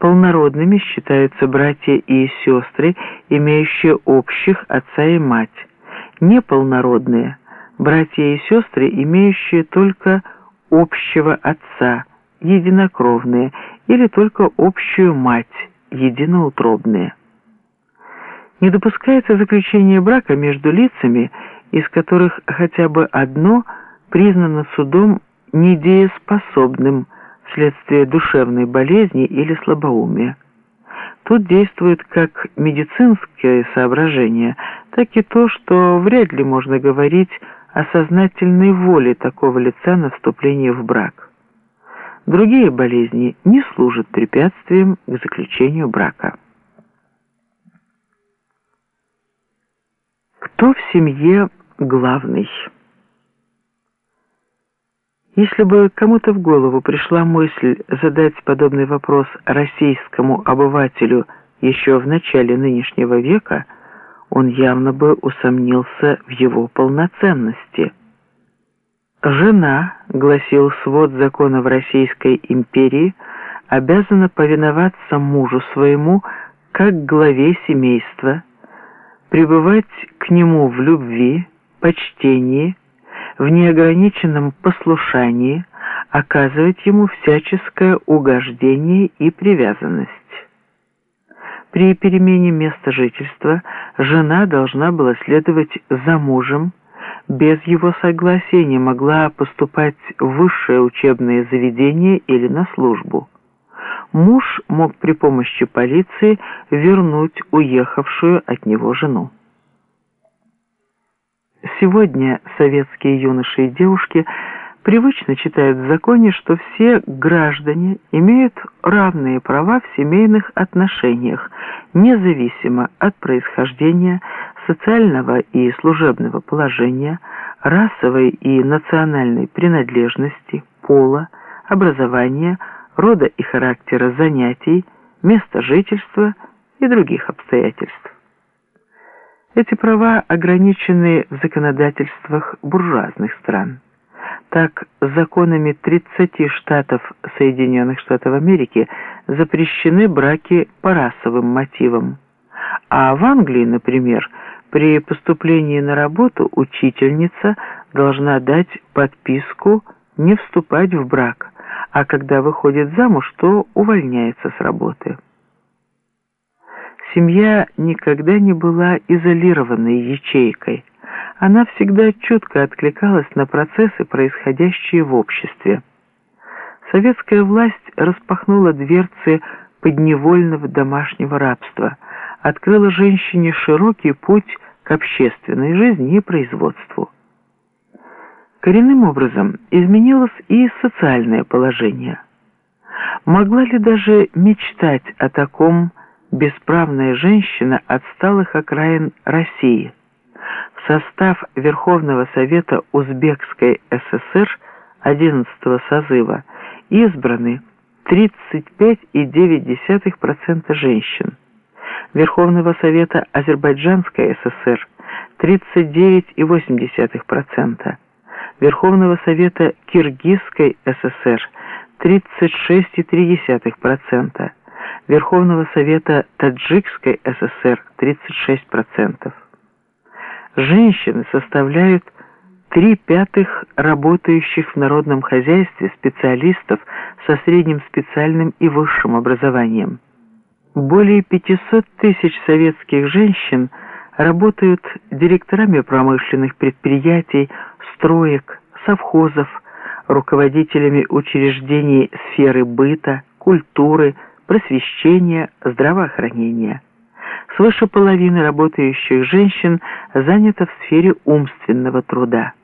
Полнородными считаются братья и сестры, имеющие общих отца и мать. Неполнородные – братья и сестры, имеющие только общего отца, единокровные, или только общую мать, единоутробные. Не допускается заключение брака между лицами, из которых хотя бы одно признано судом недееспособным вследствие душевной болезни или слабоумия. Тут действует как медицинское соображение, так и то, что вряд ли можно говорить о сознательной воле такого лица на вступление в брак. Другие болезни не служат препятствием к заключению брака. Кто в семье главный? Если бы кому-то в голову пришла мысль задать подобный вопрос российскому обывателю еще в начале нынешнего века, он явно бы усомнился в его полноценности. «Жена», — гласил свод законов Российской империи, обязана повиноваться мужу своему как главе семейства, пребывать к нему в любви, почтении, в неограниченном послушании оказывать ему всяческое угождение и привязанность. При перемене места жительства жена должна была следовать за мужем, без его согласия не могла поступать в высшее учебное заведение или на службу. Муж мог при помощи полиции вернуть уехавшую от него жену. Сегодня советские юноши и девушки привычно читают в законе, что все граждане имеют равные права в семейных отношениях, независимо от происхождения, социального и служебного положения, расовой и национальной принадлежности, пола, образования, рода и характера занятий, места жительства и других обстоятельств. Эти права ограничены в законодательствах буржуазных стран. Так, законами 30 штатов Соединенных Штатов Америки запрещены браки по расовым мотивам. А в Англии, например, при поступлении на работу учительница должна дать подписку не вступать в брак, а когда выходит замуж, то увольняется с работы. Семья никогда не была изолированной ячейкой. Она всегда чутко откликалась на процессы, происходящие в обществе. Советская власть распахнула дверцы подневольного домашнего рабства, открыла женщине широкий путь к общественной жизни и производству. Коренным образом изменилось и социальное положение. Могла ли даже мечтать о таком бесправная женщина отсталых окраин России. В состав Верховного Совета Узбекской ССР 11 созыва избраны 35,9% женщин. Верховного Совета Азербайджанской ССР 39,8%. Верховного Совета Киргизской ССР 36,3%. Верховного Совета Таджикской ССР 36%. Женщины составляют три пятых работающих в народном хозяйстве специалистов со средним специальным и высшим образованием. Более 500 тысяч советских женщин работают директорами промышленных предприятий, строек, совхозов, руководителями учреждений сферы быта, культуры, просвещения, здравоохранения. Свыше половины работающих женщин занято в сфере умственного труда.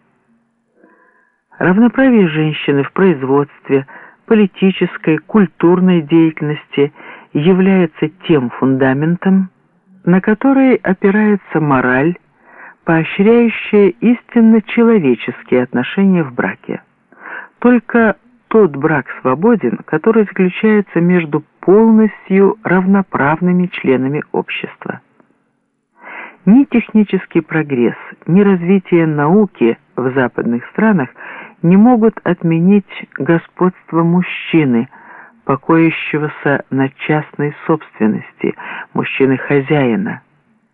Равноправие женщины в производстве, политической, культурной деятельности является тем фундаментом, на который опирается мораль, поощряющая истинно человеческие отношения в браке. Только тот брак свободен, который заключается между полностью равноправными членами общества. Ни технический прогресс, ни развитие науки в западных странах не могут отменить господство мужчины, покоящегося на частной собственности, мужчины-хозяина.